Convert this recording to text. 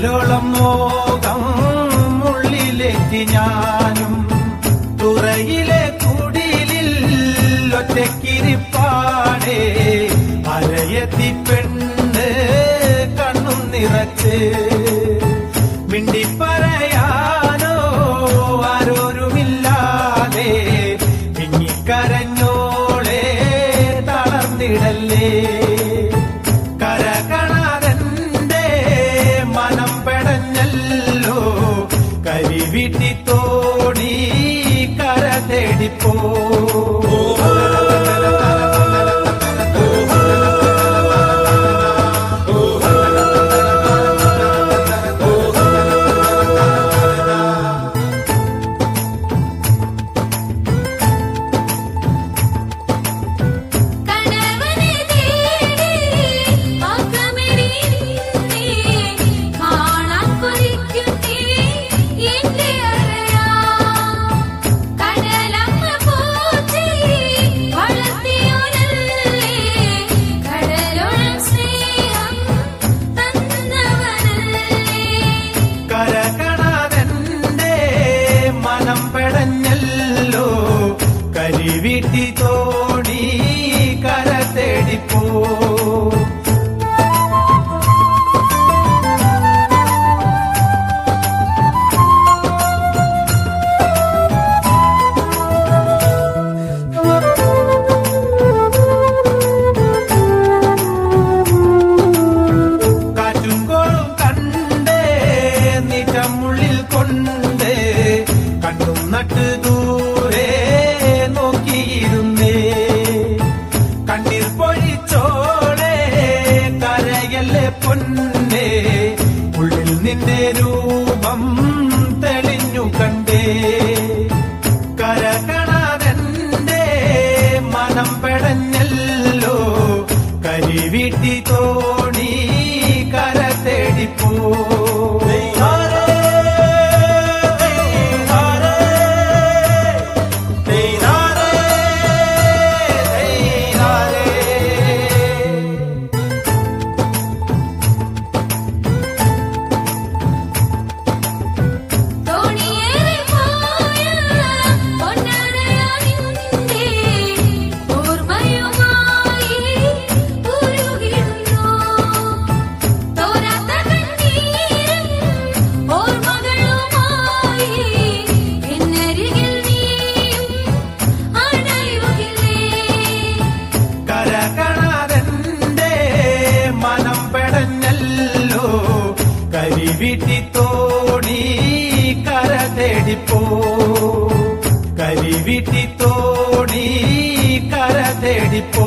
കലോളം മോകം ഉള്ളിലെത്തി ഞാനും തുറയിലെ കുടിലിൽ ഒറ്റക്കിരിപ്പാടേ അരയത്തി പെണ്ണ് കണ്ണും നിറച്ച് മിണ്ടിപ്പറയാനോ ആരോരുമില്ലാതെ തളർന്നിടല്ലേ. போ കരകണാതന്റെ മനം പെടഞ്ഞല്ലോ. കരിവിട്ടി തോണി പൊന്നേ ഉള്ളിൽ നിന്റെ രൂപം തെളിഞ്ഞു കണ്ടേ. കരകണാതെന്റെ മനം പെടഞ്ഞല്ലോ കരിവിട്ടി కరివిటితోడి కరతెడిపో కరివిటితోడి కరతెడిపో